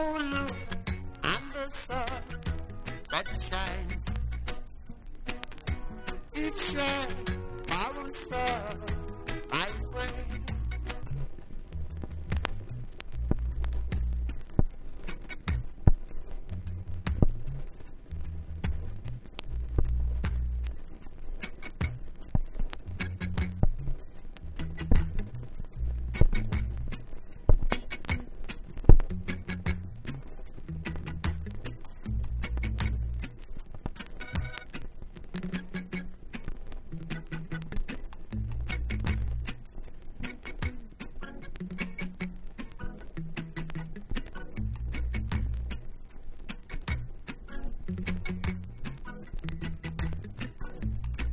Oh, look, I'm the sun that shines. It shines, my sun.